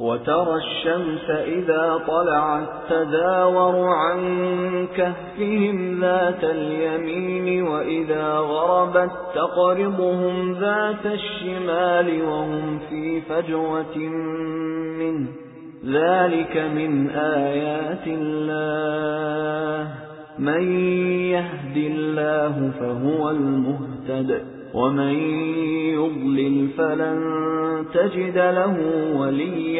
وَتَرَى الشَّمْسَ إِذَا طَلَعَتْ تَزَاوَرُ عَنْ كَهْفِهِمْ ذَاتَ الْيَمِينِ وَإِذَا غَرَبَتْ تَقْرِضُهُمْ ذَاتَ الشِّمَالِ وَهُمْ فِي فَجْوَةٍ مِنْهُ. ذَلِكَ مِنْ آيَاتِ اللَّهِ. مَن يَهْدِ اللَّهُ فَهُوَ الْمُهْتَدِ. وَمَن يُضْلِلْ فَلَن تَجِدَ لَهُ وَلِيًّا.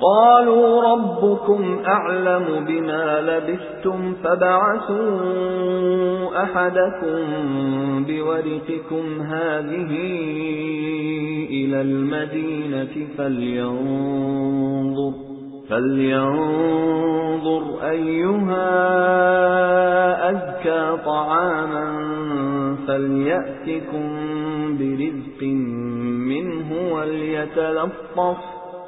قَالُوا رَبُّكُمْ أَعْلَمُ بِمَا لَبِثْتُمْ فَابْعَثُوا أَحَدَكُمْ بِوَرِقِكُمْ هَذِهِ إِلَى الْمَدِينَةِ فَلْيَنظُرْ فَلْيَنظُرْ أَيُّهَا أَزْكَى طَعَامًا فَلْيَأْتِكُم بِرِزْقٍ مِّنْهُ وَلْيَتَلَطَّفْ